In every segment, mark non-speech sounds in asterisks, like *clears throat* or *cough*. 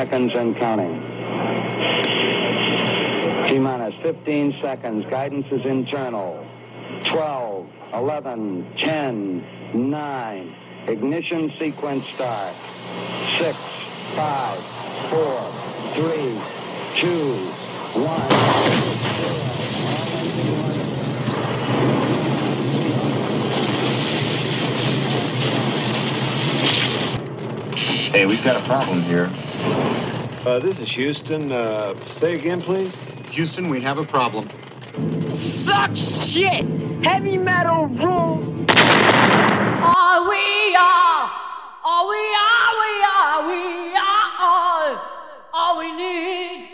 seconds and counting. T-minus 15 seconds. Guidance is internal. 12, 11, 10, 9. Ignition sequence start. 6, 5, 4, 3, 2, 1. Hey, we've got a problem here. Uh, this is Houston. Uh, say again, please. Houston, we have a problem. Suck shit! Heavy metal rule! Are we are? Are we are? We are? We are all, all we need.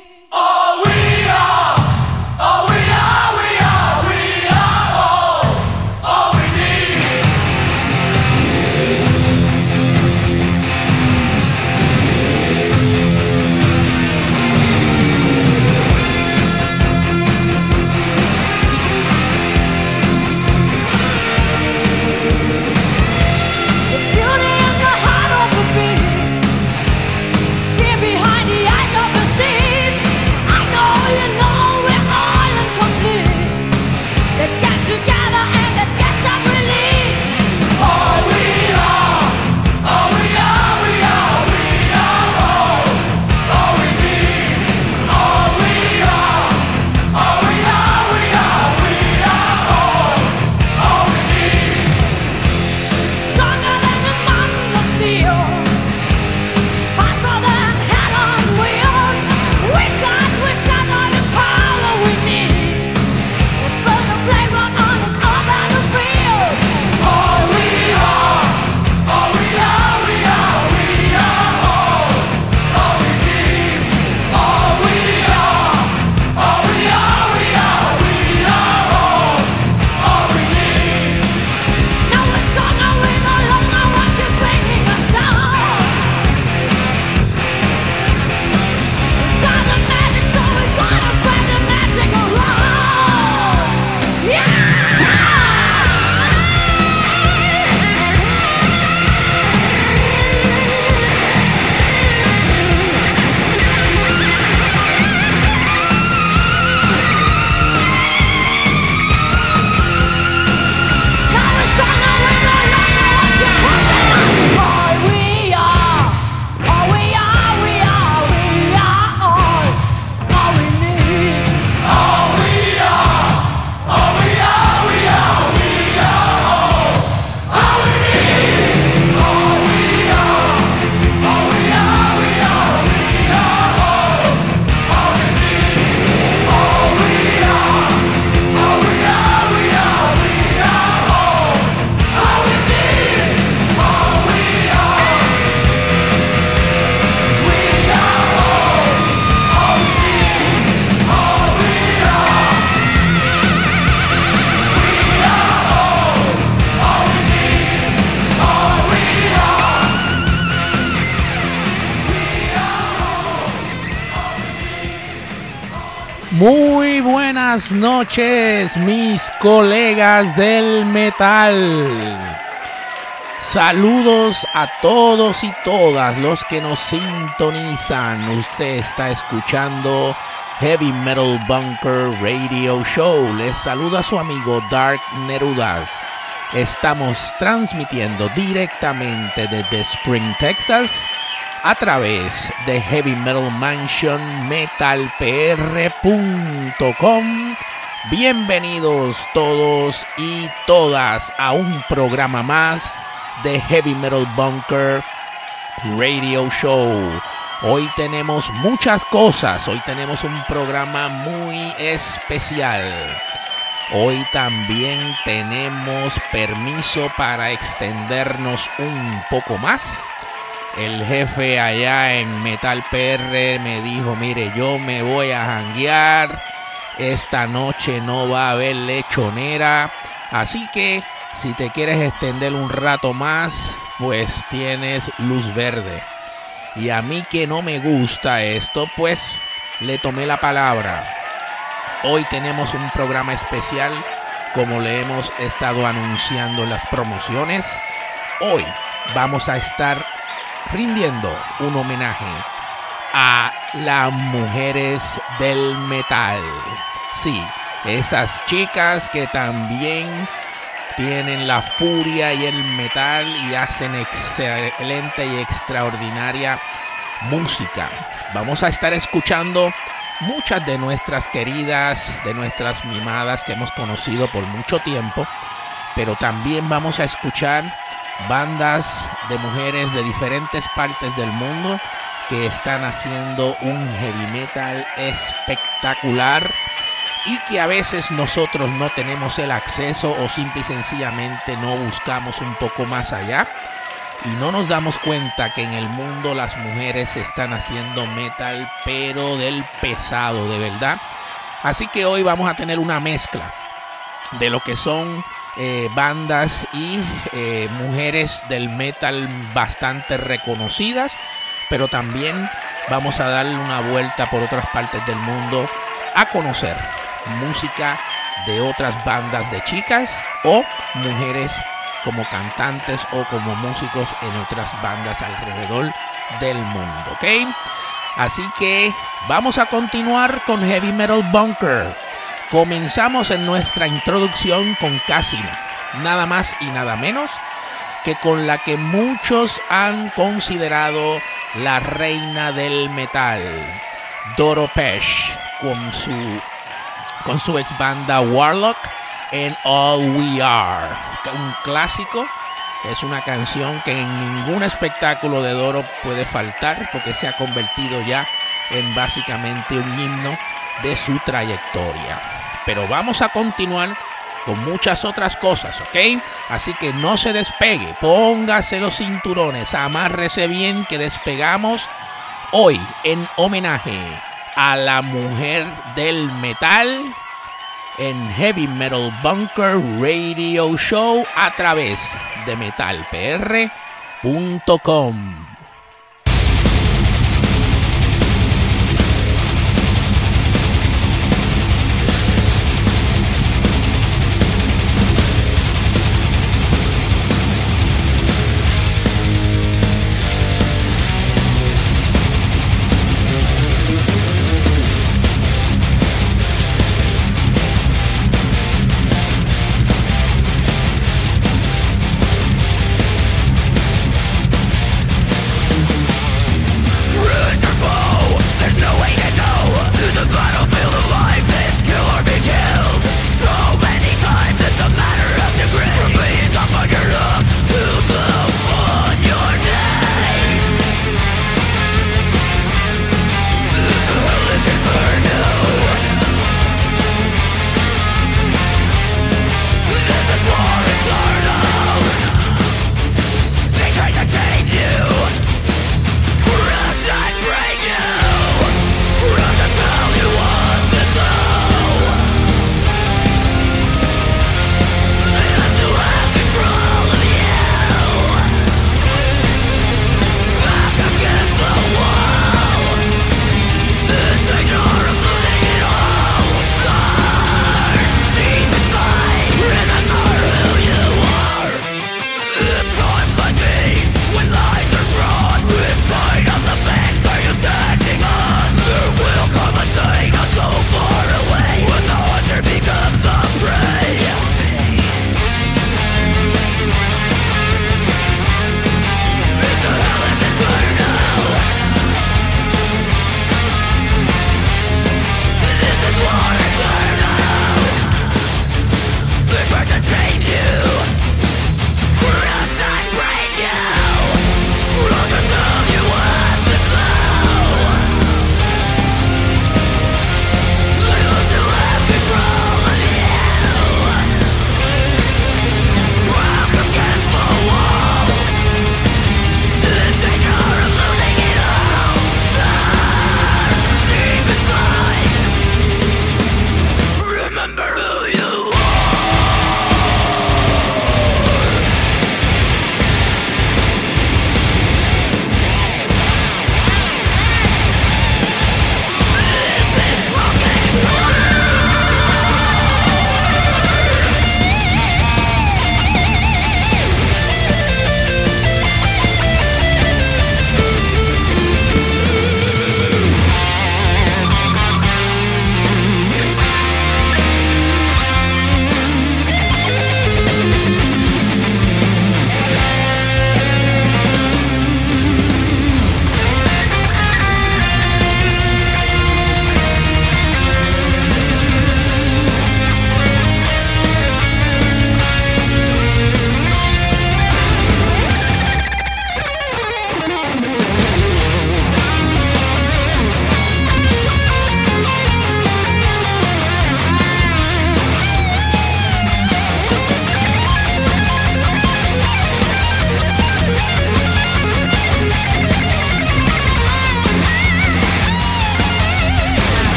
Noches, mis colegas del metal. Saludos a todos y todas los que nos sintonizan. Usted está escuchando Heavy Metal Bunker Radio Show. Les saluda su amigo Dark Nerudas. Estamos transmitiendo directamente desde Spring, Texas a través de Heavy Metal Mansion metalpr.com. Bienvenidos todos y todas a un programa más de Heavy Metal Bunker Radio Show. Hoy tenemos muchas cosas, hoy tenemos un programa muy especial. Hoy también tenemos permiso para extendernos un poco más el jefe allá en Metal PR me dijo, mire, yo me voy a janguear, esta noche no va a haber lechonera, así que si te quieres extender un rato más, pues tienes luz verde. Y a mí que no me gusta esto, pues le tomé la palabra. Hoy tenemos un programa especial, como le hemos estado anunciando en las promociones. Hoy vamos a estar rindiendo un homenaje las mujeres del metal. Sí, esas chicas que también tienen la furia y el metal y hacen excelente y extraordinaria música. Vamos a estar escuchando muchas de nuestras queridas, de nuestras mimadas que hemos conocido por mucho tiempo, pero también vamos a escuchar bandas de mujeres de diferentes partes del mundo que están haciendo un heavy metal espectacular y que a veces nosotros no tenemos el acceso o simple y sencillamente no buscamos un poco más allá y no nos damos cuenta que en el mundo las mujeres están haciendo metal pero del pesado de verdad. Así que hoy vamos a tener una mezcla de lo que son eh, bandas y eh, mujeres del metal bastante reconocidas, pero también vamos a darle una vuelta por otras partes del mundo a conocer música de otras bandas de chicas o mujeres como cantantes o como músicos en otras bandas alrededor del mundo, ¿ok? Así que vamos a continuar con Heavy Metal Bunker. Comenzamos en nuestra introducción con Casina, nada más y nada menos que con la que muchos han considerado la reina del metal, Doro Pesh, con su, con su ex banda Warlock en All We Are, un clásico. Es una canción que en ningún espectáculo de Doro puede faltar porque se ha convertido ya en básicamente un himno de su trayectoria. Pero vamos a continuar con muchas otras cosas, ¿ok? Así que no se despegue, póngase los cinturones, amárrese bien que despegamos hoy en homenaje a la mujer del metal en Heavy Metal Bunker Radio Show a través de metalpr.com.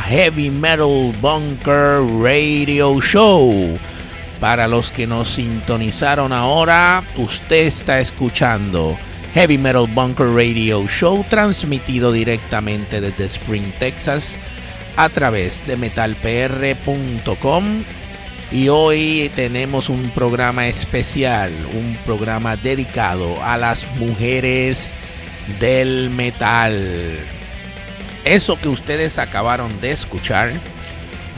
Heavy Metal Bunker Radio Show. Para los que nos sintonizaron ahora, usted está escuchando Heavy Metal Bunker Radio Show transmitido directamente desde Spring, Texas a través de metalpr.com y hoy tenemos un programa especial, un programa dedicado a las mujeres del metal. Eso que ustedes acabaron de escuchar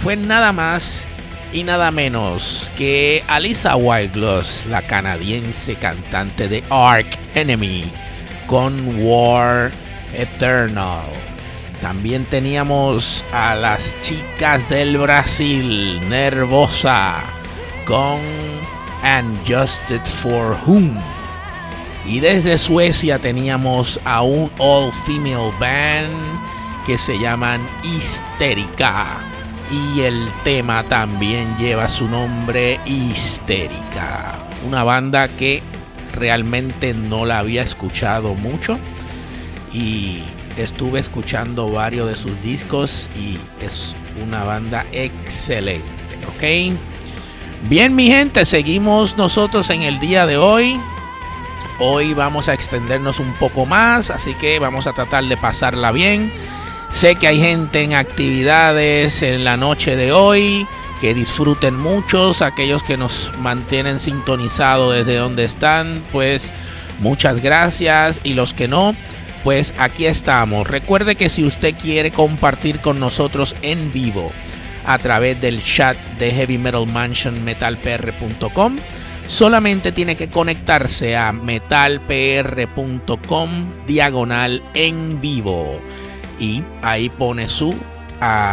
fue nada más y nada menos que Alisa Whitegloss, la canadiense cantante de Ark Enemy, con War Eternal. También teníamos a las chicas del Brasil, Nervosa, con And Justed for Whom. Y desde Suecia teníamos a un all female band que se llaman Histérica. Y el tema también lleva su nombre Histérica. Una banda que realmente no la había escuchado mucho. Y estuve escuchando varios de sus discos y es una banda excelente. ¿Ok? Bien mi gente, seguimos nosotros en el día de hoy. Hoy vamos a extendernos un poco más, así que vamos a tratar de pasarla bien. Sé que hay gente en actividades en la noche de hoy, que disfruten muchos, aquellos que nos mantienen sintonizados desde donde están, pues muchas gracias y los que no, pues aquí estamos. Recuerde que si usted quiere compartir con nosotros en vivo a través del chat de Heavy Metal Mansion metalpr.com, solamente tiene que conectarse a metalpr.com diagonal en vivo y ahí pone su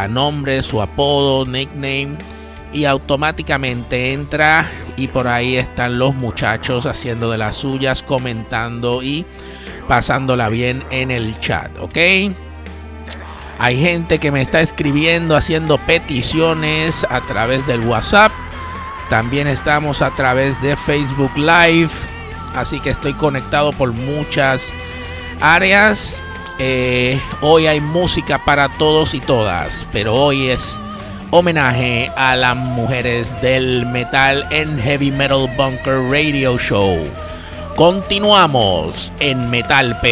nombre, su apodo, nickname y automáticamente entra y por ahí están los muchachos haciendo de las suyas, comentando y pasándola bien en el chat, ¿ok? Hay gente que me está escribiendo, haciendo peticiones a través del WhatsApp. También estamos a través de Facebook Live. Así que estoy conectado por muchas áreas. Eh, hoy hay música para todos y todas. Pero hoy es homenaje a las mujeres del metal en Heavy Metal Bunker Radio Show. Continuamos en metalpr.com.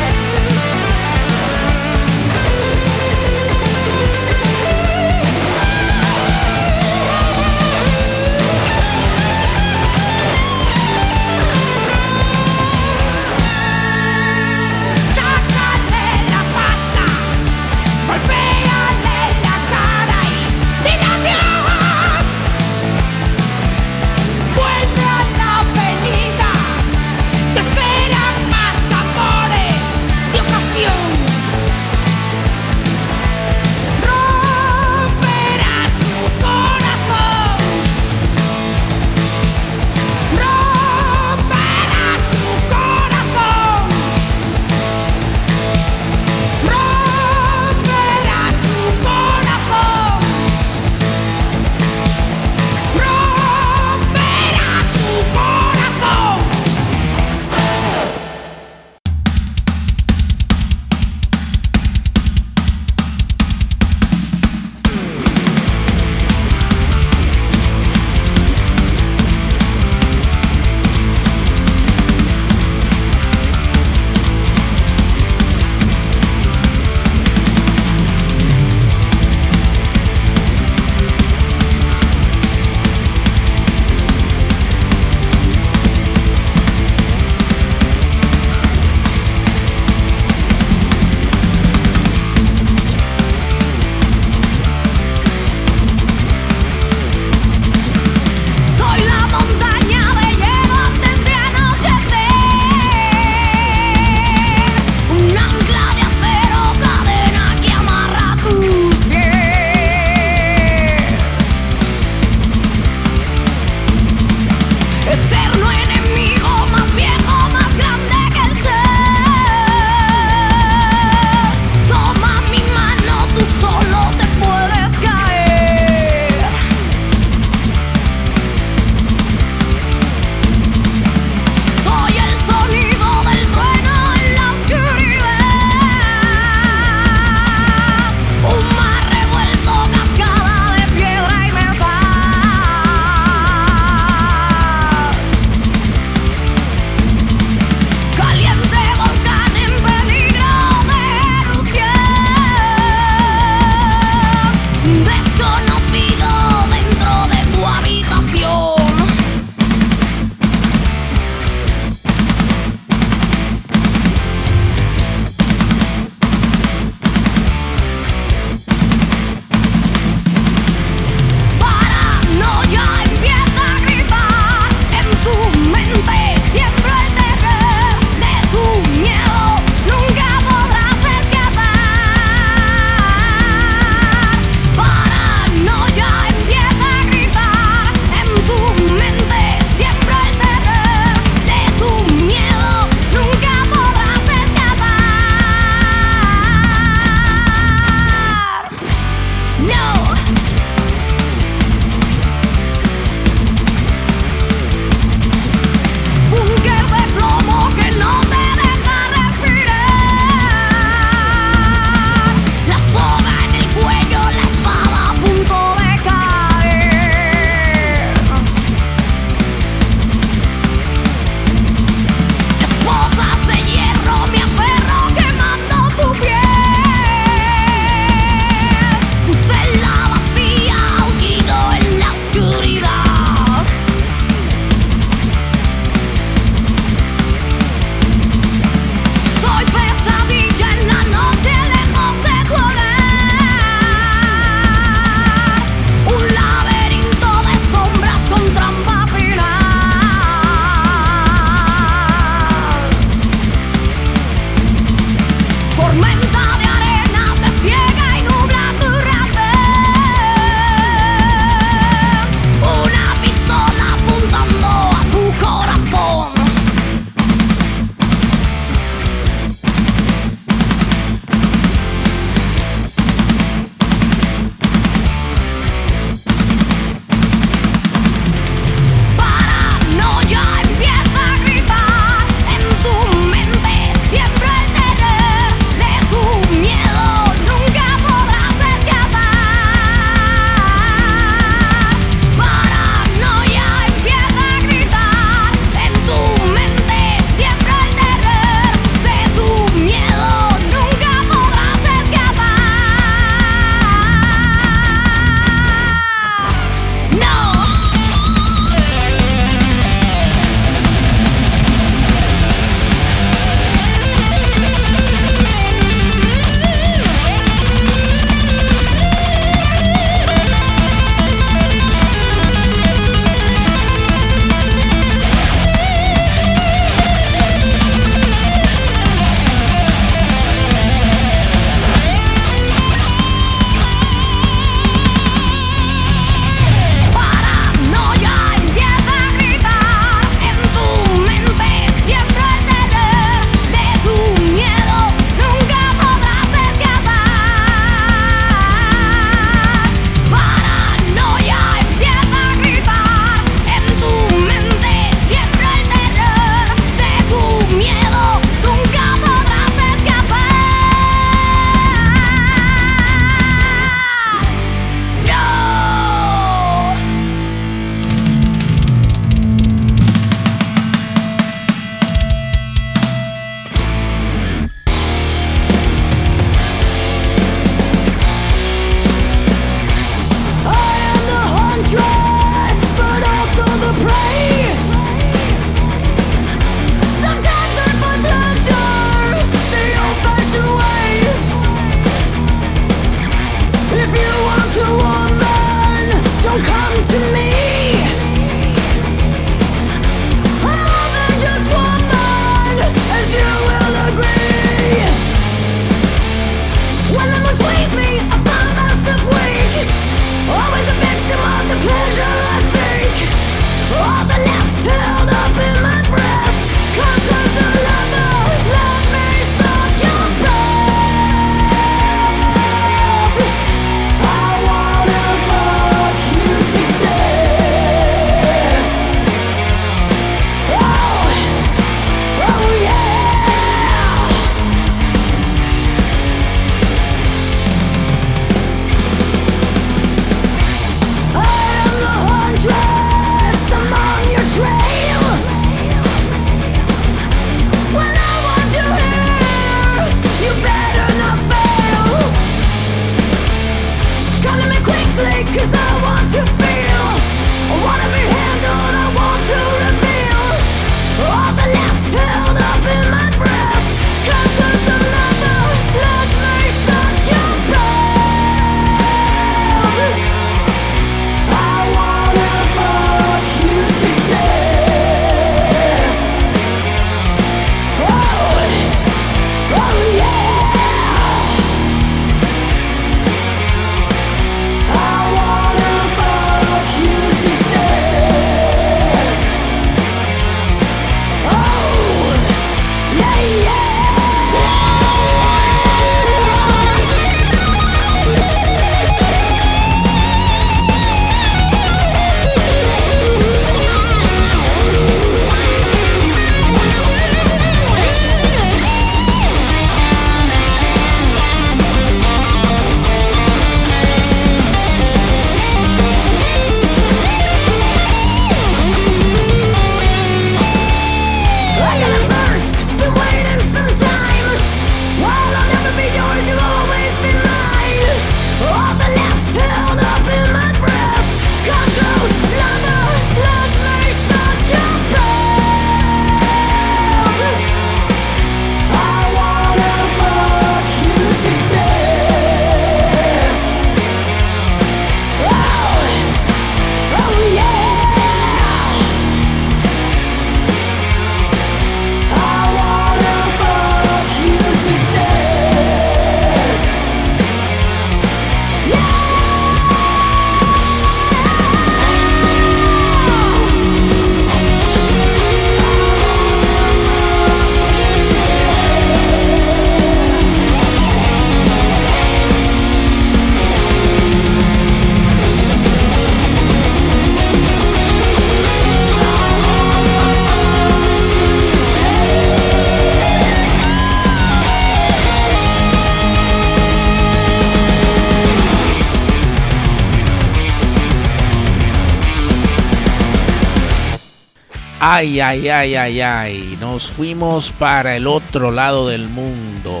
Ay, ay, ay, ay, ay. Nos fuimos para el otro lado del mundo.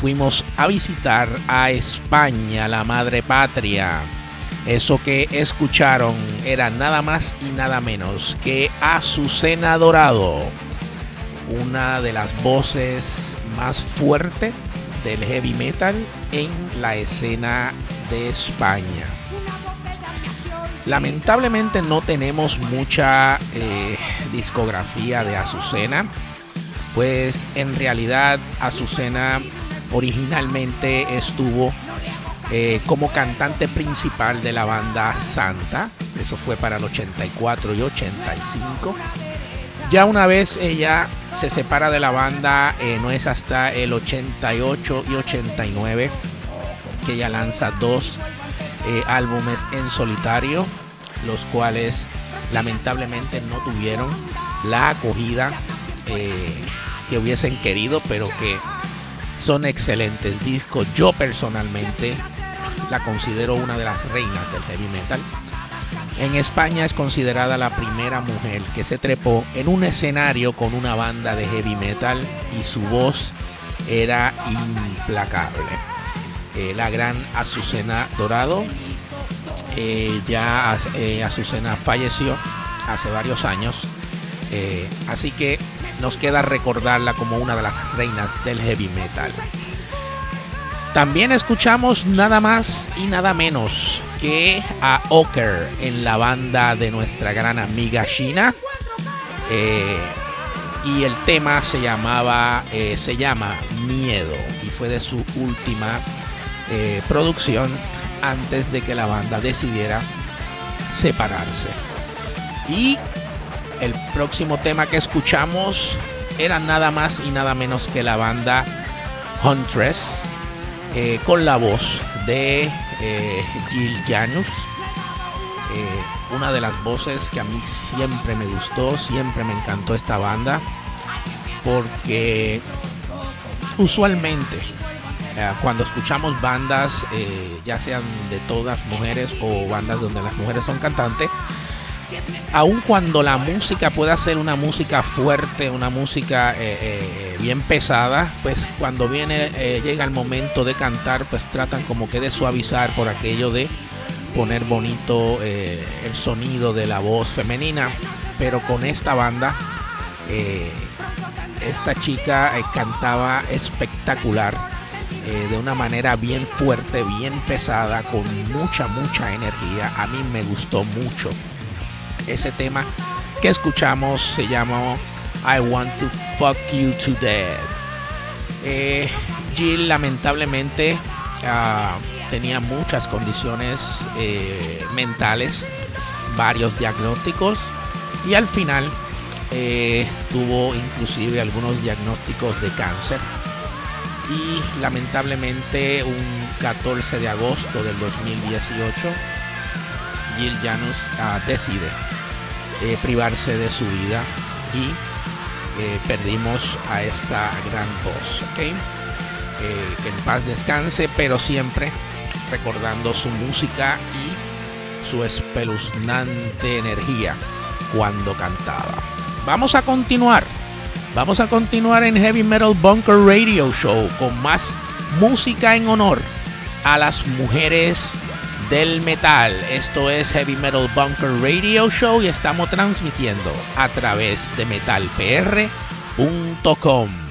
Fuimos a visitar a España, la madre patria. Eso que escucharon era nada más y nada menos que Azucena Dorado, una de las voces más fuertes del heavy metal en la escena de España. Lamentablemente no tenemos mucha eh, discografía de Azucena, pues en realidad Azucena originalmente estuvo eh, como cantante principal de la banda Santa, eso fue para el 84 y 85. Ya una vez ella se separa de la banda, eh, no es hasta el 88 y 89 que ella lanza dos eh, álbumes en solitario, los cuales lamentablemente no tuvieron la acogida eh, que hubiesen querido, pero que son excelentes discos. Yo personalmente la considero una de las reinas del heavy metal. En España es considerada la primera mujer que se trepó en un escenario con una banda de heavy metal y su voz era implacable. Eh, la gran Azucena Dorado, eh, ya eh, Azucena falleció hace varios años, eh, así que nos queda recordarla como una de las reinas del heavy metal. También escuchamos nada más y nada menos que a Oker en la banda de nuestra gran amiga China. Y el tema se se llama Miedo y fue de su última producción antes de que la banda decidiera separarse. Y el próximo tema que escuchamos era nada más y nada menos que la banda Huntress eh, con la voz de eh, Jill Janus. Eh, una de las voces que a mí siempre me gustó, siempre me encantó esta banda, porque usualmente eh, cuando escuchamos bandas, eh, ya sean de todas mujeres o bandas donde las mujeres son cantantes, aun cuando la música pueda ser una música fuerte, una música eh, bien pesada, pues cuando viene, llega el momento de cantar, pues tratan como que de suavizar por aquello de poner bonito el sonido de la voz femenina. Pero con esta banda, esta chica cantaba espectacular. Eh, de una manera bien fuerte, bien pesada, con mucha, mucha energía. A mí me gustó mucho ese tema que escuchamos se llama I Want to Fuck You to Death. Eh, Jill lamentablemente ah, tenía muchas condiciones eh, mentales, varios diagnósticos y al final tuvo inclusive algunos diagnósticos de cáncer y lamentablemente un 14 de agosto del 2018 Jill Janus ah, decide eh, privarse de su vida y eh, perdimos a esta gran voz. ¿ok? Eh, que en paz descanse, pero siempre recordando su música y su espeluznante energía cuando cantaba. Vamos a continuar. Vamos a continuar en Heavy Metal Bunker Radio Show con más música en honor a las mujeres del metal. Esto es Heavy Metal Bunker Radio Show y estamos transmitiendo a través de metalpr.com.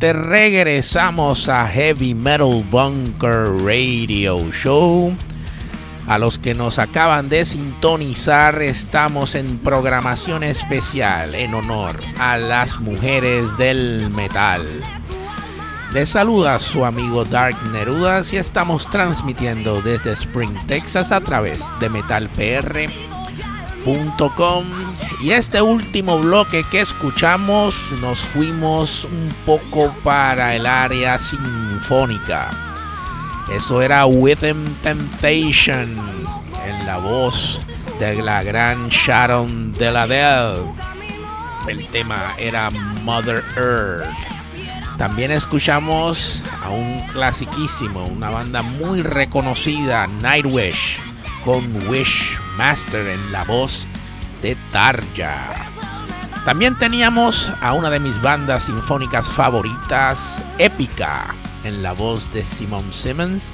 regresamos a Heavy Metal Bunker Radio Show. A los que nos acaban de sintonizar, estamos en programación especial en honor a las mujeres del metal. Les saluda su amigo Dark Nerudas y estamos transmitiendo desde Spring, Texas a través de metalpr.com. Y este último bloque que escuchamos nos fuimos un poco para el área sinfónica. Eso era Within Temptation en la voz de la gran Sharon de la El tema era Mother Earth. También escuchamos a un clasiquísimo, una banda muy reconocida, Nightwish, con Wish Master en la voz Tarja. También teníamos a una de mis bandas sinfónicas favoritas, Épica, en la voz de Simon Simmons,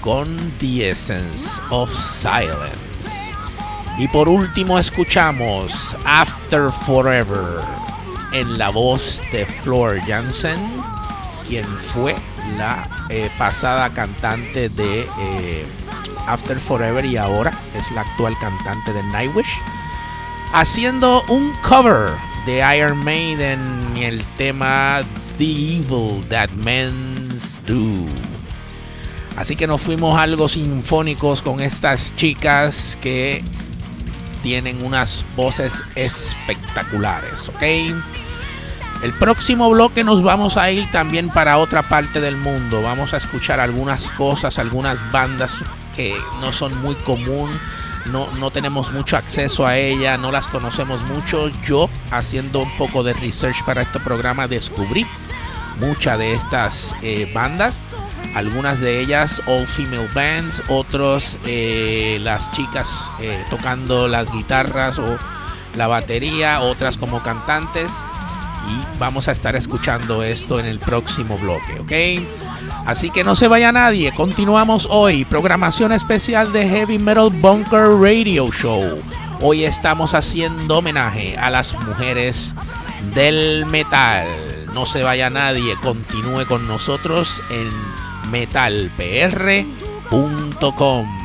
con The Essence of Silence. Y por último escuchamos After Forever en la voz de Floor Jansen, quien fue la eh, pasada cantante de eh, After Forever y ahora es la actual cantante de Nightwish, haciendo un cover de Iron Maiden y el tema The Evil That Men Do. Así que nos fuimos algo sinfónicos con estas chicas que tienen unas voces espectaculares, ¿ok? El próximo bloque nos vamos a ir también para otra parte del mundo. Vamos a escuchar algunas cosas, algunas bandas que no son muy común. No, no tenemos mucho acceso a ella, no las conocemos mucho. Yo, haciendo un poco de research para este programa, descubrí muchas de estas eh, bandas. Algunas de ellas all female bands, otros eh, las chicas eh, tocando las guitarras o la batería, otras como cantantes. Y vamos a estar escuchando esto en el próximo bloque, ¿ok? Así que no se vaya nadie, continuamos hoy, programación especial de Heavy Metal Bunker Radio Show. Hoy estamos haciendo homenaje a las mujeres del metal. No se vaya nadie, continúe con nosotros en metalpr.com.「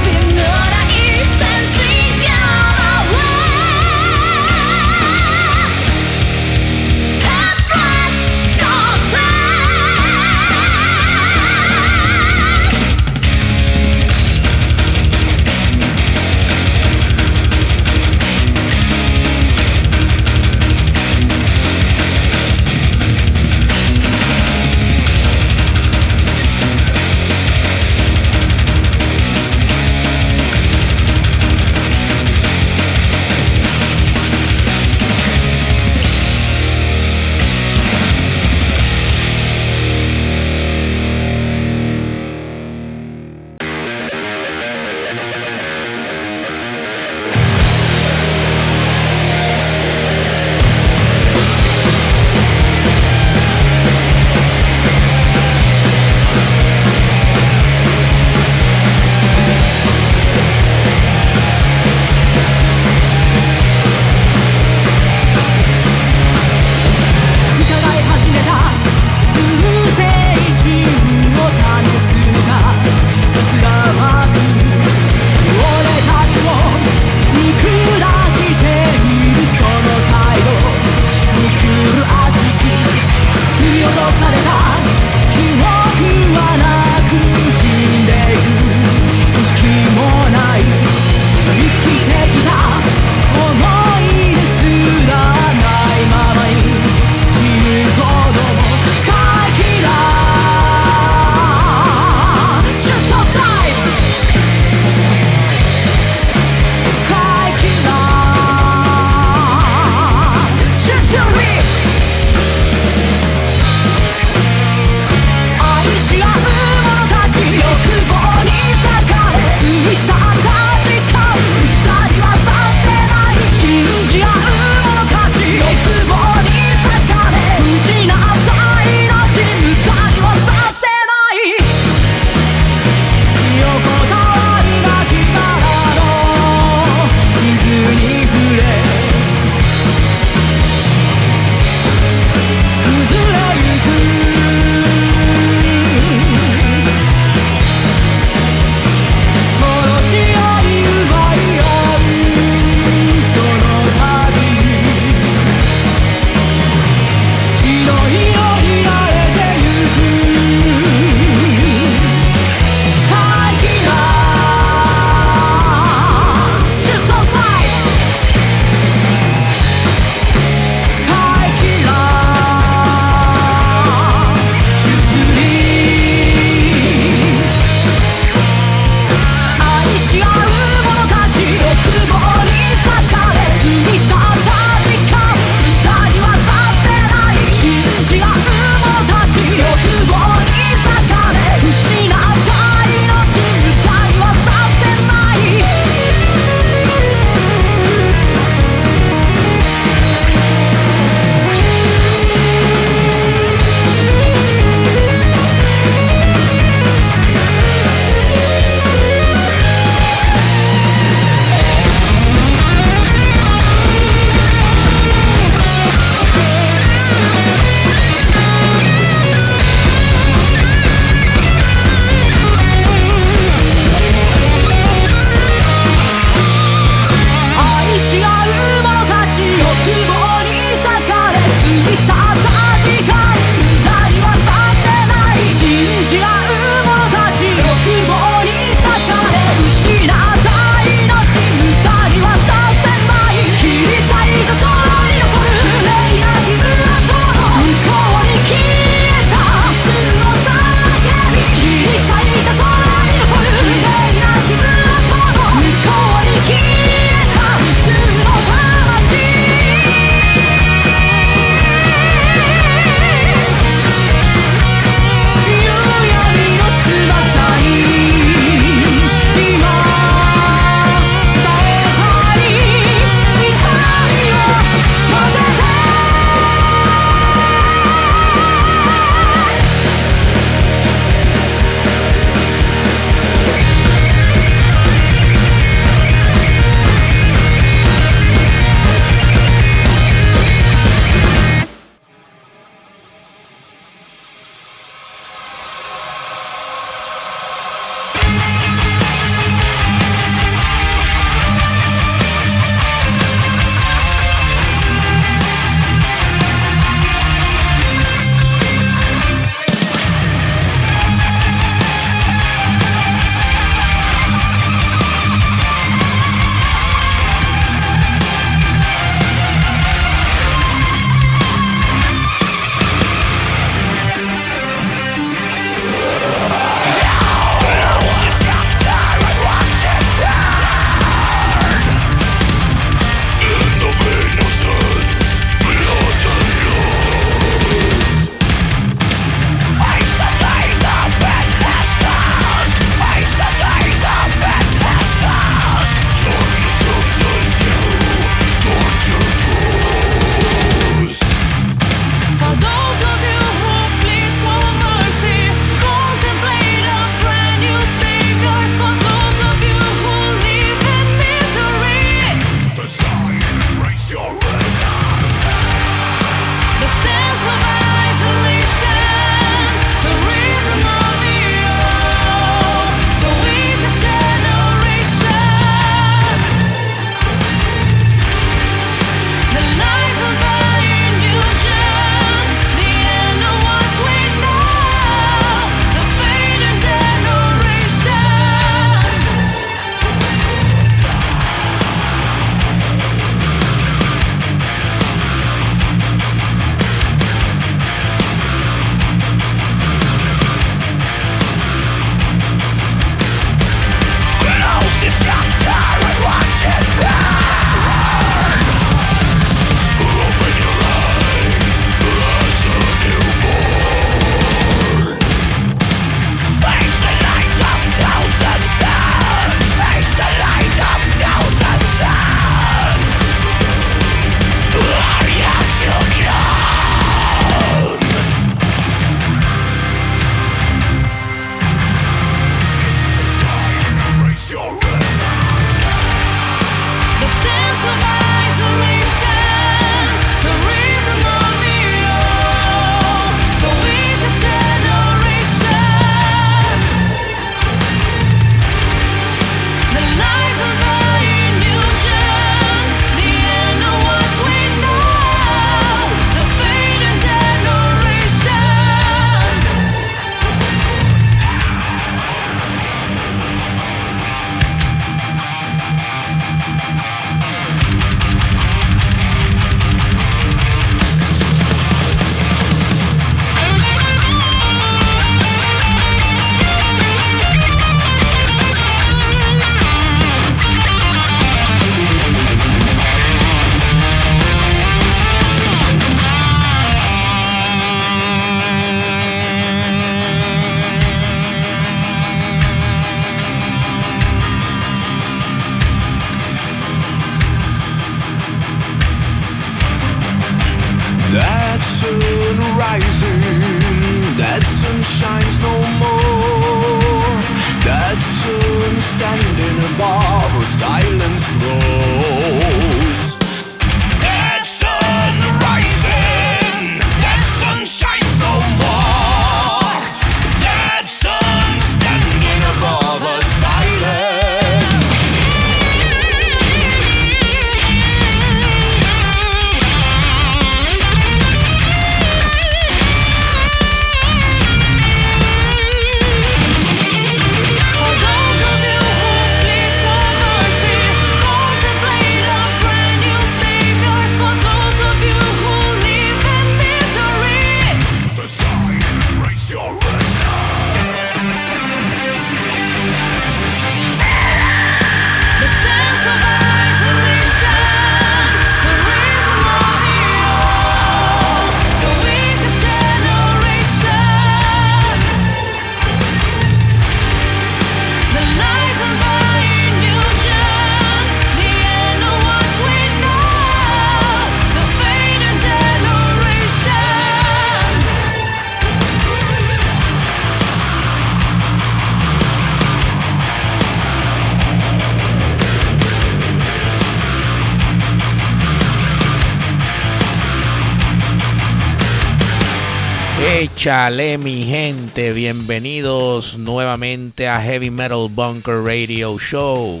Échale mi gente, bienvenidos nuevamente a Heavy Metal Bunker Radio Show.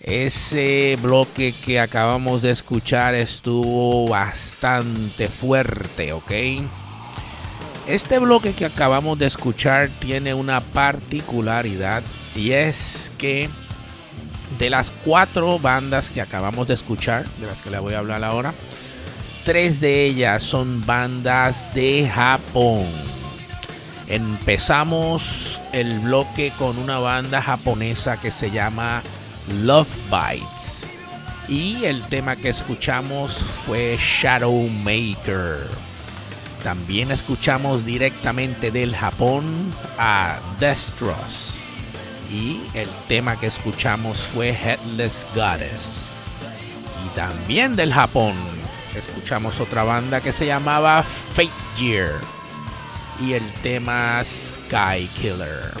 Ese bloque que acabamos de escuchar estuvo bastante fuerte, ¿ok? Este bloque que acabamos de escuchar tiene una particularidad y es que de las cuatro bandas que acabamos de escuchar, de las que le voy a hablar ahora, tres de ellas son bandas de Japón. Empezamos el bloque con una banda japonesa que se llama Love Bites. Y el tema que escuchamos fue Shadow Maker. También escuchamos directamente del Japón a Destros. Y el tema que escuchamos fue Headless Goddess. Y también del Japón escuchamos otra banda que se llamaba Fate Year. Y el tema Sky Killer.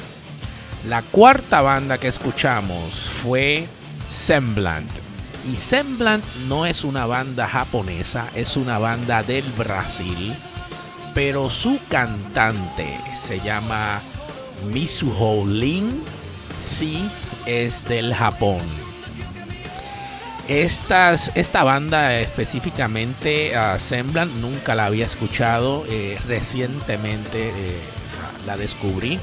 La cuarta banda que escuchamos fue Semblant. Y Semblant no es una banda japonesa, es una banda del Brasil. Pero su cantante se llama Mizuho Lin. Sí, es del Japón. Esta banda específicamente, uh, Semblant, nunca la había escuchado. Eh, recientemente eh, la descubrí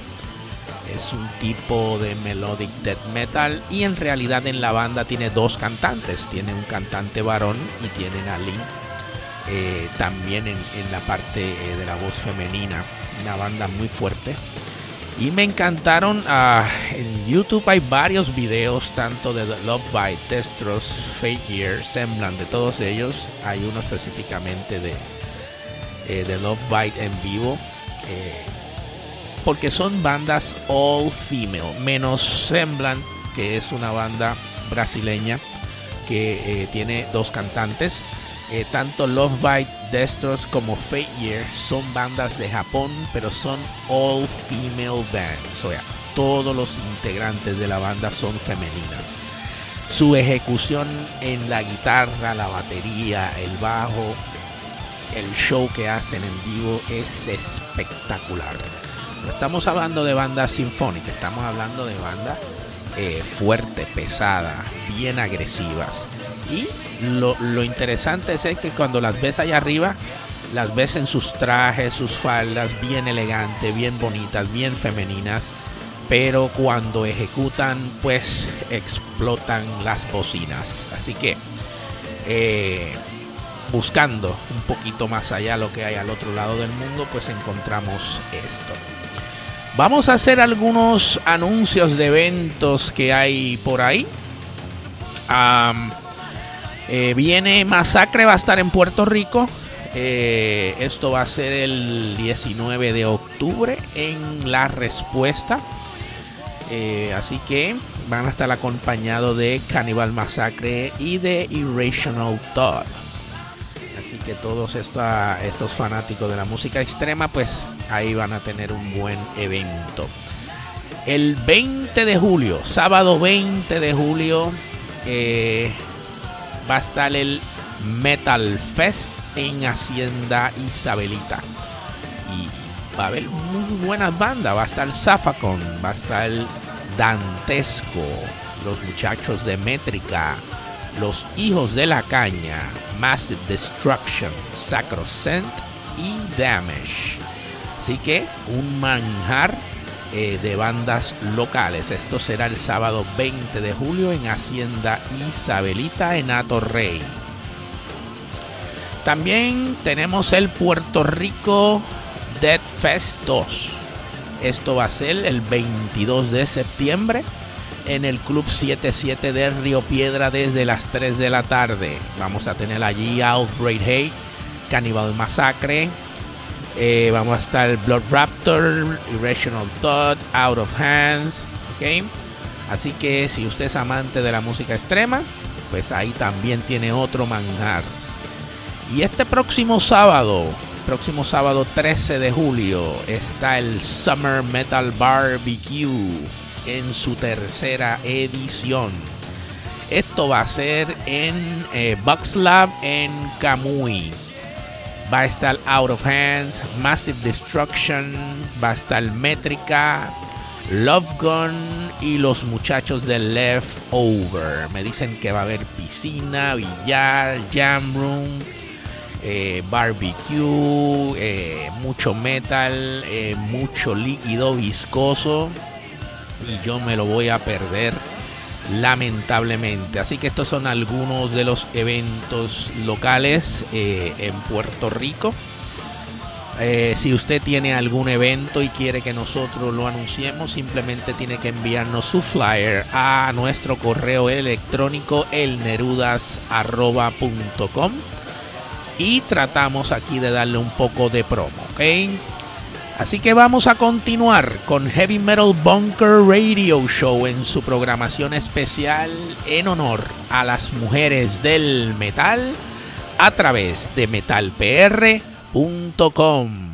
es un tipo de melodic death metal y en realidad en la banda tiene dos cantantes, tiene un cantante varón y tiene a Link eh, también en, en, la parte de la voz femenina, una banda muy fuerte. Y me encantaron, uh, en YouTube hay varios videos, tanto de Love Bite, Destros, Fate Year, Semblant, de todos ellos. Hay uno específicamente de, eh, de Love Bite en vivo porque son bandas all female, menos Semblant, que es una banda brasileña que eh, tiene dos cantantes. Eh, tanto Love Bite, Destros como Fate Year son bandas de Japón, pero son all female bands. O sea, todos los integrantes de la banda son femeninas. Su ejecución en la guitarra, la batería, el bajo, el show que hacen en vivo es espectacular. No estamos hablando de bandas sinfónicas, estamos hablando de bandas eh, fuertes, pesadas, bien agresivas. Y lo, lo, interesante es que cuando las ves allá arriba, las ves en sus trajes, sus faldas, bien elegantes, bien bonitas, bien femeninas. Pero cuando ejecutan, pues explotan las bocinas. Así que, eh, buscando un poquito más allá lo que hay al otro lado del mundo, pues encontramos esto. Vamos a hacer algunos anuncios de eventos que hay por ahí. Eh, viene Masacre, va a estar en Puerto Rico. Eh, esto va a ser el 19 de octubre en La Respuesta. Eh, así que van a estar acompañados de Cannibal Masacre y de Irrational Thought. Así que todos estos fanáticos de la música extrema, pues ahí van a tener un buen evento. El 20 de julio, sábado 20 de julio, va a estar el Metal Fest en Hacienda Isabelita. Y va a haber muy buenas bandas. Va a estar Zafacon, va a estar Dantesco, los muchachos de Métrica, los hijos de la caña, Massive Destruction, Sacrosanct y Damage. Así que un manjar eh, de bandas locales. Esto será el sábado 20 de julio en Hacienda Isabelita en Atorrey. También tenemos el Puerto Rico Dead Fest 2. Esto va a ser el 22 de septiembre en el Club 77 de Río Piedra desde las 3 de la tarde. Vamos a tener allí Outbreak Hate, Cannibal Massacre. Eh, vamos a estar Blood Raptor, Irrational Thought, Out of Hands. ¿ok? Así que si usted es amante de la música extrema, pues ahí también tiene otro manjar. Y este próximo sábado, próximo sábado 13 de julio, está el Summer Metal Barbecue en su tercera edición. Esto va a ser en eh, Box Lab en Camuy. Va a estar Out of Hands, Massive Destruction, va a estar Métrica, Love Gun y los muchachos de Leftover. Me dicen que va a haber piscina, billar, jam room, eh, barbecue, eh, mucho metal, eh, mucho líquido viscoso. Y yo me lo voy a perder lamentablemente. Así que estos son algunos de los eventos locales eh, en Puerto Rico. Eh, si usted tiene algún evento y quiere que nosotros lo anunciemos, simplemente tiene que enviarnos su flyer a nuestro correo electrónico elnerudas.com y tratamos aquí de darle un poco de promo, ¿ok? Así que vamos a continuar con Heavy Metal Bunker Radio Show en su programación especial en honor a las mujeres del metal a través de metalpr.com.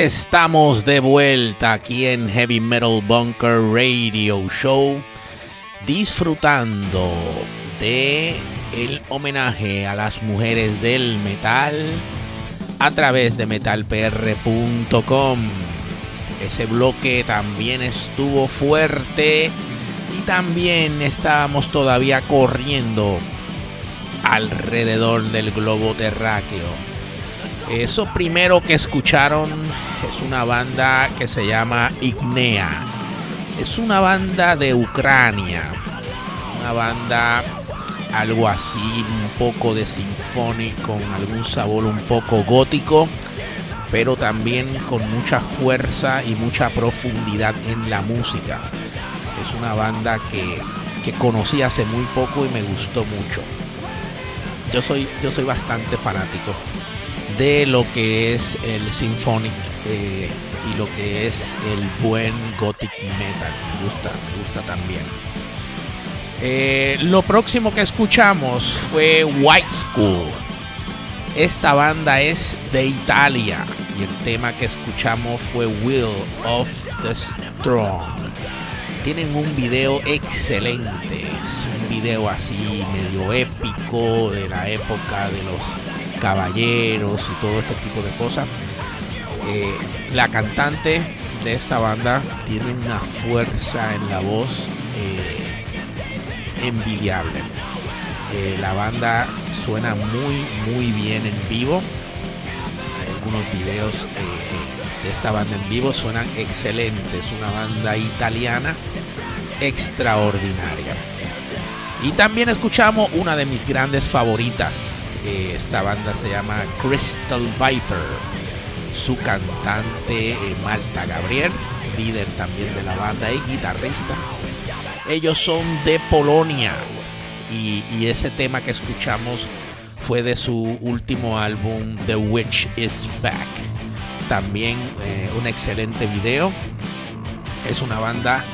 Estamos de vuelta aquí en Heavy Metal Bunker Radio Show disfrutando de el homenaje a las mujeres del metal a través de metalpr.com. Ese bloque también estuvo fuerte y también estábamos todavía corriendo alrededor del globo terráqueo. Eso primero que escucharon es una banda que se llama Ignea. Es una banda de Ucrania. Una banda algo así, un poco de sinfónico, con algún sabor un poco gótico, pero también con mucha fuerza y mucha profundidad en la música. Es una banda que, que conocí hace muy poco y me gustó mucho. Yo soy, yo soy bastante fanático de lo que es el symphonic eh, y lo que es el buen gothic metal. Me gusta, me gusta también. Eh, lo próximo que escuchamos fue White School. Esta banda es de Italia y el tema que escuchamos fue Will of the Strong. Tienen un video excelente, un video así medio épico de la época de los caballeros y todo este tipo de cosas. Eh, la cantante de esta banda tiene una fuerza en la voz eh, envidiable. Eh, la banda suena muy muy bien en vivo. Algunos videos de esta banda en vivo suenan excelentes. Una banda italiana extraordinaria. Y también escuchamos una de mis grandes favoritas. Esta banda se llama Crystal Viper. Su cantante eh, Malta Gabriel, líder también de la banda y guitarrista. Ellos son de Polonia. Y, ese tema que escuchamos fue de su último álbum The Witch is Back. También eh, un excelente video. Es una banda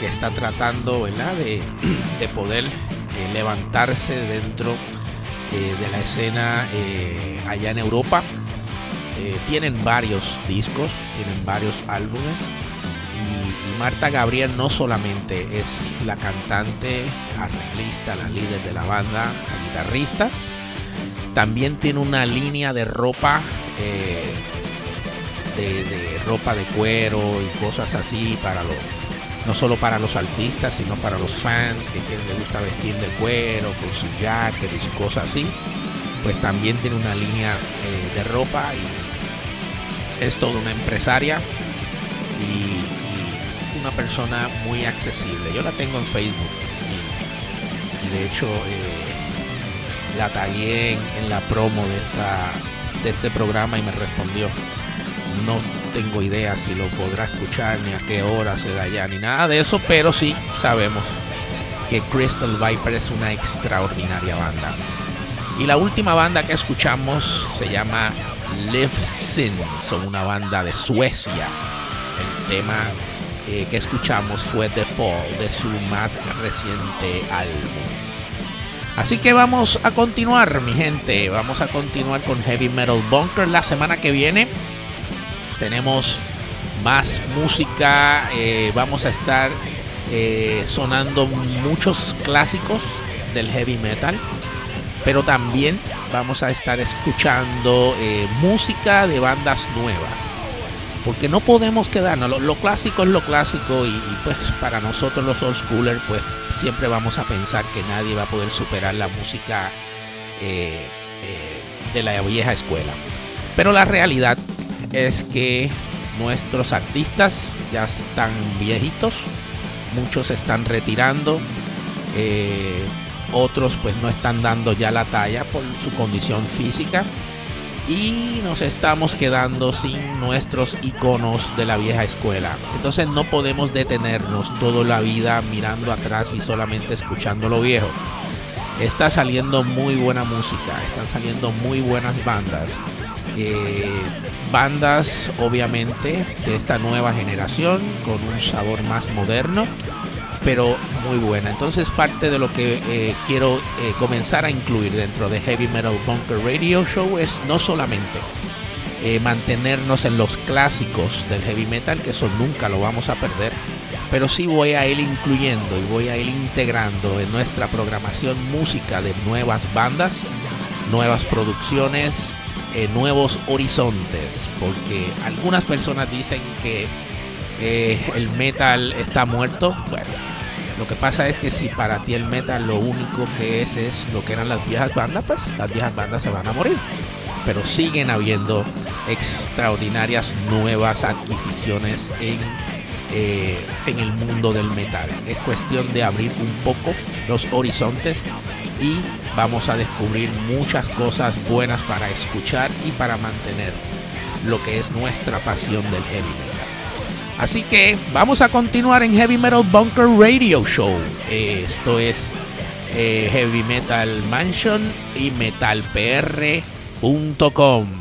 que está tratando ¿verdad? De, *clears throat* de poder eh, levantarse dentro eh, de la escena eh, allá en Europa. Eh, tienen varios discos, tienen varios álbumes. Y, Marta Gabriel no solamente es la cantante, arreglista, la líder de la banda, la guitarrista, también tiene una línea de ropa de, de ropa de cuero y cosas así para los no solo para los artistas sino para los fans que quieren les gusta vestir de cuero con su jacket y su cosas así pues también tiene una línea eh, de ropa y es toda una empresaria y, una persona muy accesible. Yo la tengo en Facebook y, y de hecho eh, la tagué en, en la promo de esta de este programa y me respondió no tengo idea si lo podrá escuchar ni a qué hora se da ya ni nada de eso, pero sí sabemos que Crystal Viper es una extraordinaria banda. Y la última banda que escuchamos se llama Live Sin, son una banda de Suecia. El tema eh, que escuchamos fue The Fall de su más reciente álbum. Así que vamos a continuar, mi gente. Vamos a continuar con Heavy Metal Bunker la semana que viene tenemos más música, eh, vamos a estar eh, sonando muchos clásicos del heavy metal, pero también vamos a estar escuchando eh, música de bandas nuevas, porque no podemos quedarnos, lo, lo clásico es lo clásico y, y, pues para nosotros los old schoolers pues siempre vamos a pensar que nadie va a poder superar la música de la vieja escuela, pero la realidad es que nuestros artistas ya están viejitos, muchos se están retirando, eh, otros pues no están dando ya la talla por su condición física y nos estamos quedando sin nuestros iconos de la vieja escuela. Entonces no podemos detenernos toda la vida mirando atrás y solamente escuchando lo viejo. Está saliendo muy buena música, están saliendo muy buenas bandas. Eh, bandas obviamente de esta nueva generación con un sabor más moderno pero muy buena entonces parte de lo que eh, quiero eh, comenzar a incluir dentro de Heavy Metal Bunker Radio Show es no solamente mantenernos en los clásicos del heavy metal, que eso nunca lo vamos a perder. Pero sí voy a ir incluyendo y voy a ir integrando en nuestra programación música de nuevas bandas, nuevas producciones, eh, nuevos horizontes. Porque algunas personas dicen que eh, el metal está muerto. Bueno, lo que pasa es que si para ti el metal lo único que es es lo que eran las viejas bandas, pues las viejas bandas se van a morir. Pero siguen habiendo extraordinarias nuevas adquisiciones en, eh, en el mundo del metal. Es cuestión de abrir un poco los horizontes y vamos a descubrir muchas cosas buenas para escuchar y para mantener lo que es nuestra pasión del heavy metal. Así que vamos a continuar en Heavy Metal Bunker Radio Show. Esto es eh, Heavy Metal Mansion y metalpr.com.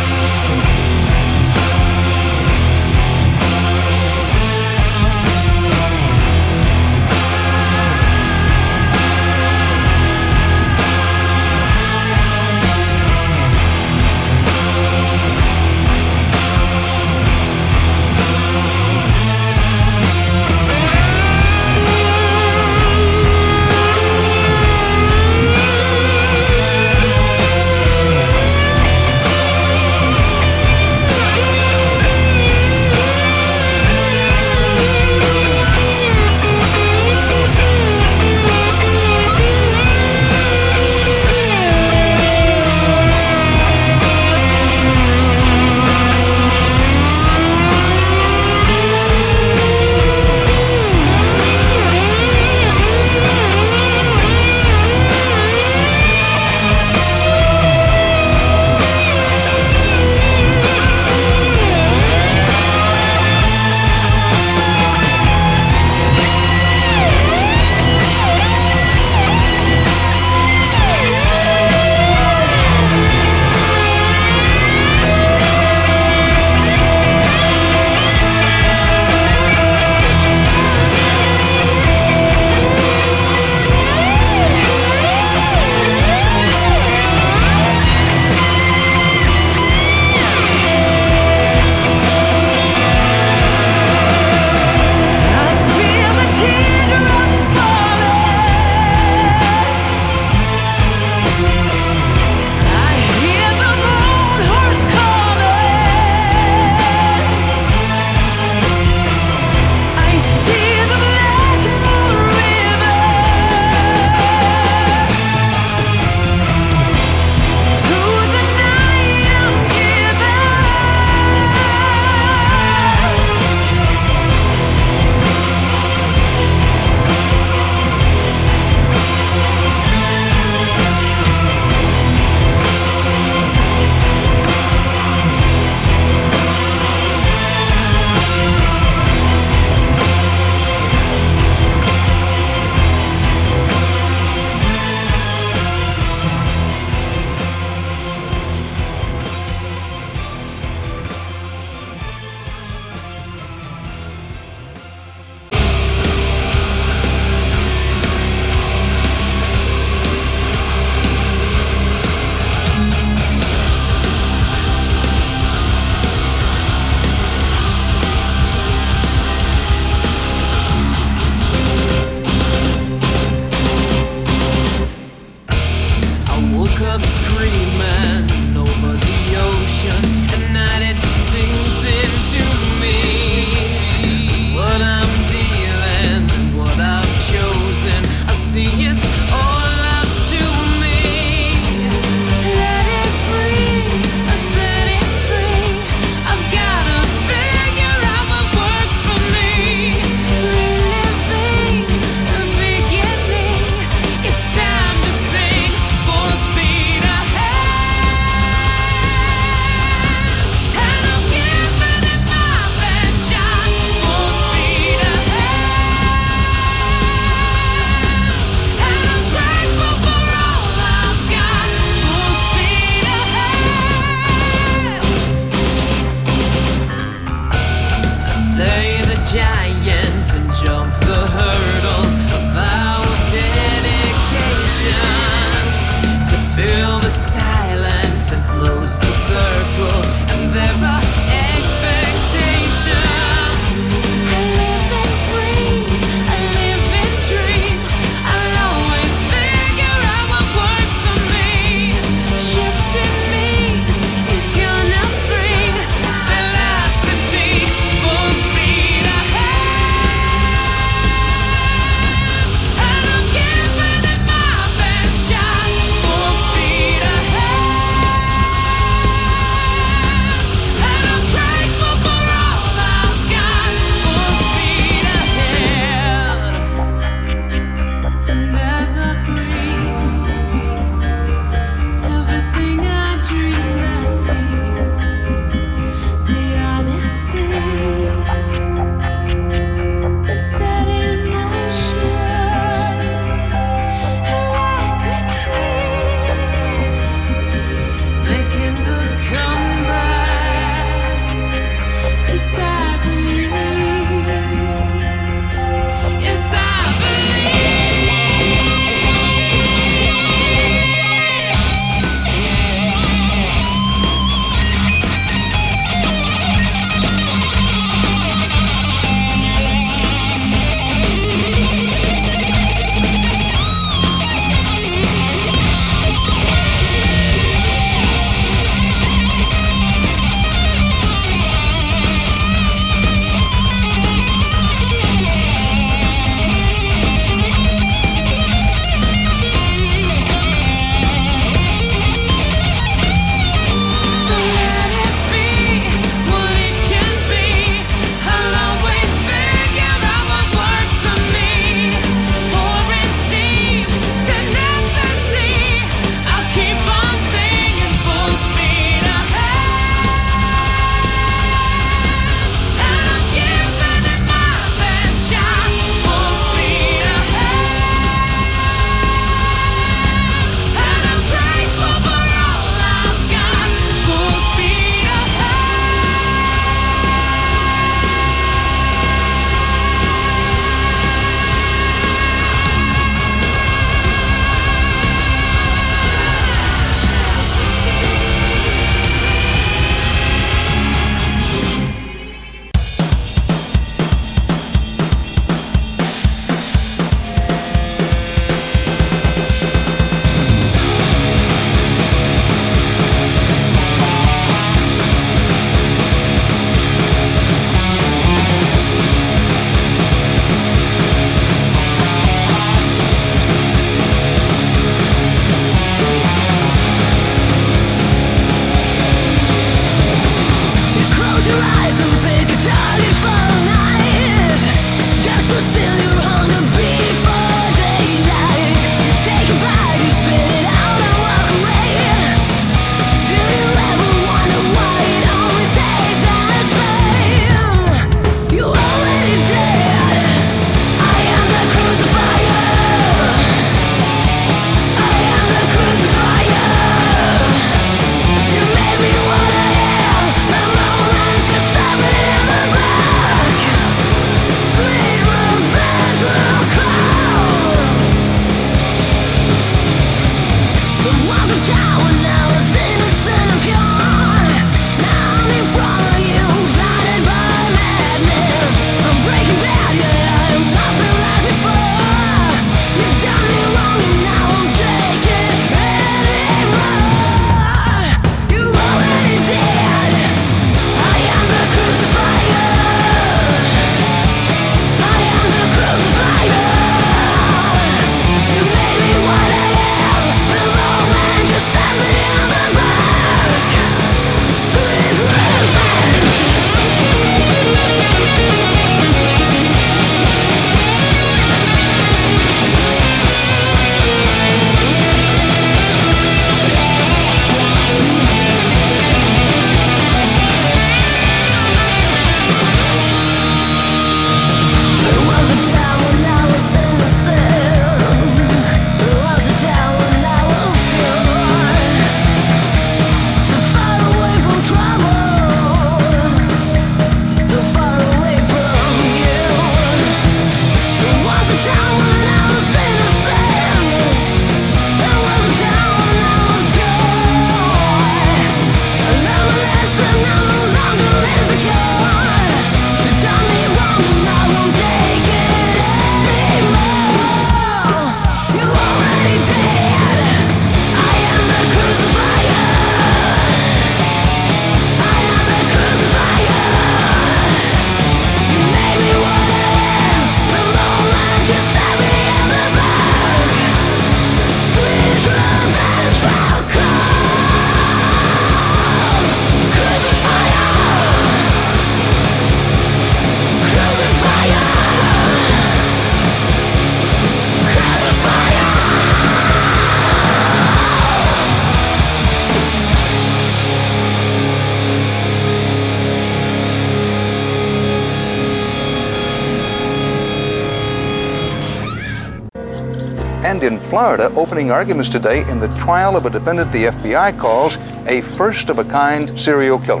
Florida, opening arguments today in the trial of a defendant the FBI calls a first of a kind serial killer.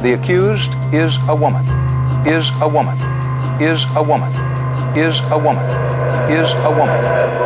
The accused is a woman, is a woman, is a woman, is a woman, is a woman. We're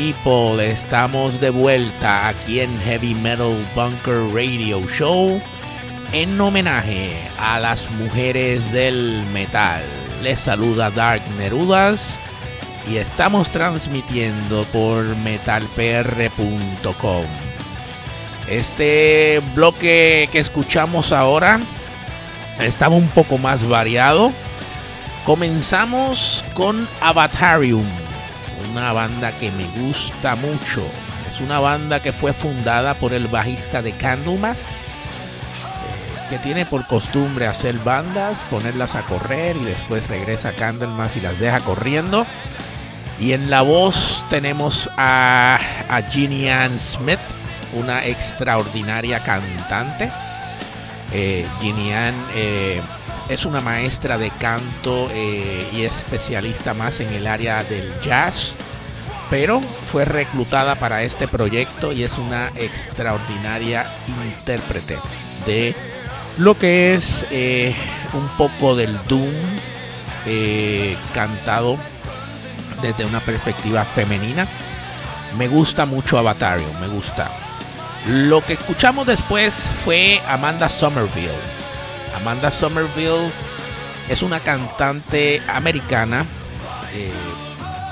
Estamos de vuelta aquí en Heavy Metal Bunker Radio Show en homenaje a las mujeres del metal. Les saluda Dark Nerudas y estamos transmitiendo por metalpr.com. Este bloque que escuchamos ahora estaba un poco más variado. Comenzamos con Avatarium, una banda que me gusta mucho. Es una banda que fue fundada por el bajista de Candlemas, eh, que tiene por costumbre hacer bandas, ponerlas a correr y después regresa a Candlemas y las deja corriendo. Y en la voz tenemos a, a Ginny Ann Smith, una extraordinaria cantante. Eh, Ginny Ann eh, es una maestra de canto eh, y especialista más en el área del jazz, pero fue reclutada para este proyecto y es una extraordinaria intérprete de lo que es eh, un poco del doom eh, cantado desde una perspectiva femenina. Me gusta mucho Avatario, me gusta. Lo que escuchamos después fue Amanda Somerville. Amanda Somerville es una cantante americana, eh,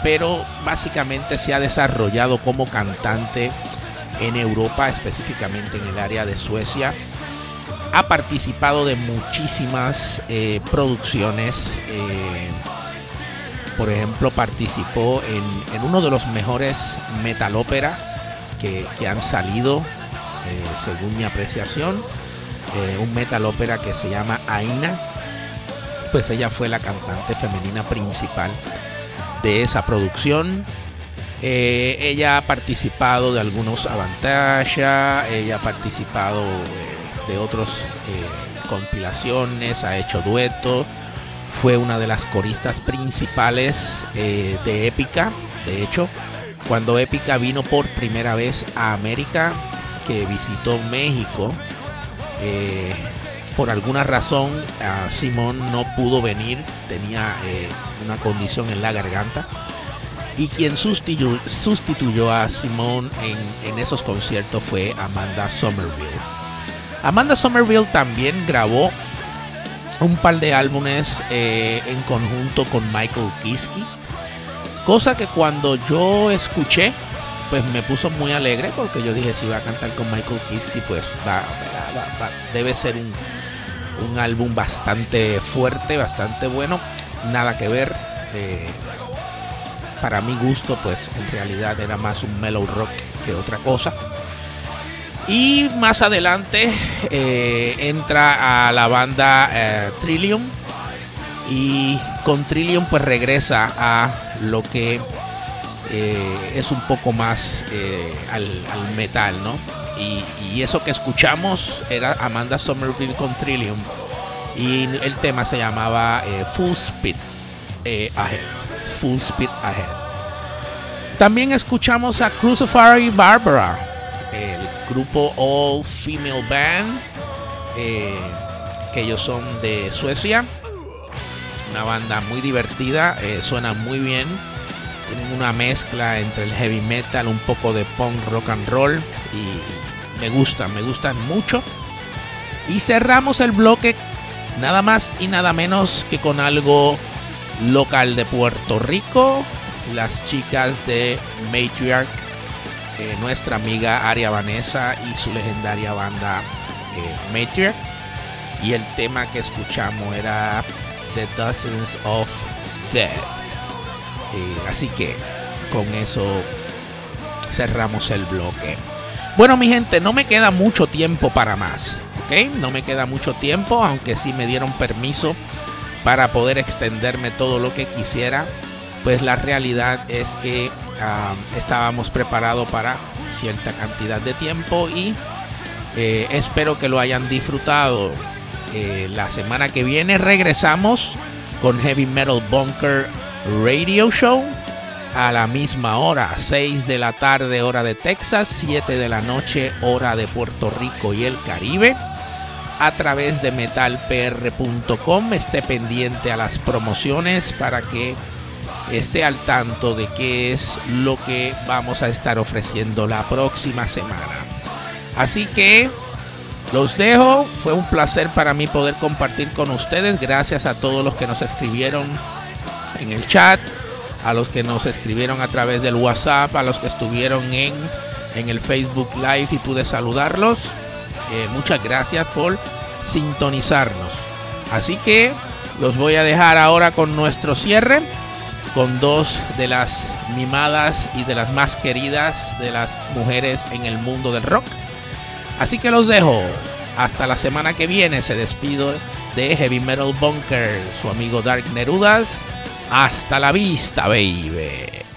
pero básicamente se ha desarrollado como cantante en Europa, específicamente en el área de Suecia. Ha participado de muchísimas eh, producciones. eh, por ejemplo, participó en, uno de los mejores metal ópera que, han salido, según mi apreciación. Un metal ópera que se llama Aina. Pues ella fue la cantante femenina principal de esa producción. Eh, ella ha participado de algunos Avantasia, ella ha participado eh, de otros eh, compilaciones, ha hecho duetos, fue una de las coristas principales de Épica. De hecho, cuando Épica vino por primera vez a América, que visitó México, eh, por alguna razón a Simón no pudo venir, tenía eh, una condición en la garganta. Y quien sustituyó, a Simón en, esos conciertos fue Amanda Somerville. Amanda Somerville también grabó un par de álbumes eh, en conjunto con Michael Kiske. Cosa que cuando yo escuché, pues me puso muy alegre porque yo dije, si va a cantar con Michael Kiske, pues va- debe ser un, un álbum bastante fuerte, bastante bueno. Nada que ver. eh, para mi gusto, pues en realidad era más un mellow rock que otra cosa. Y más adelante eh, entra a la banda eh, Trillium. Y con Trillium pues regresa a lo que es un poco más al metal, ¿no? Y, eso que escuchamos era Amanda Somerville con Trillium. Y el tema se llamaba eh, Full Speed eh, Ahead. Full Speed Ahead. También escuchamos a Crucify Barbara, el grupo All Female Band, eh, que ellos son de Suecia. Una banda muy divertida, suena muy bien. Tienen una mezcla entre el heavy metal, un poco de punk rock and roll. Y me gustan, me gustan mucho. Y cerramos el bloque nada más y nada menos que con algo local de Puerto Rico. Las chicas de Matriarch, eh, nuestra amiga Aria Vanessa y su legendaria banda eh, Matriarch. Y el tema que escuchamos era The Dozens of Dead. Eh, así que con eso cerramos el bloque. Bueno, mi gente, no me queda mucho tiempo para más. ¿Ok? No me queda mucho tiempo, aunque sí me dieron permiso para poder extenderme todo lo que quisiera. Pues la realidad es que ah, estábamos preparados para cierta cantidad de tiempo y eh, espero que lo hayan disfrutado. Eh, la semana que viene regresamos con Heavy Metal Bunker Radio Show a la misma hora, 6 de la tarde hora de Texas, 7 de la noche hora de Puerto Rico y el Caribe. A través de metalpr.com esté pendiente a las promociones para que esté al tanto de qué es lo que vamos a estar ofreciendo la próxima semana. Así que los dejo. Fue un placer para mí poder compartir con ustedes. Gracias a todos los que nos escribieron en el chat, a los que nos escribieron a través del WhatsApp, a los que estuvieron en, en el Facebook Live y pude saludarlos. Eh, muchas gracias por sintonizarnos. Así que los voy a dejar ahora con nuestro cierre, con dos de las mimadas y de las más queridas de las mujeres en el mundo del rock. Así que los dejo. Hasta la semana que viene se despido de Heavy Metal Bunker, su amigo Dark Nerudas. Hasta la vista, baby.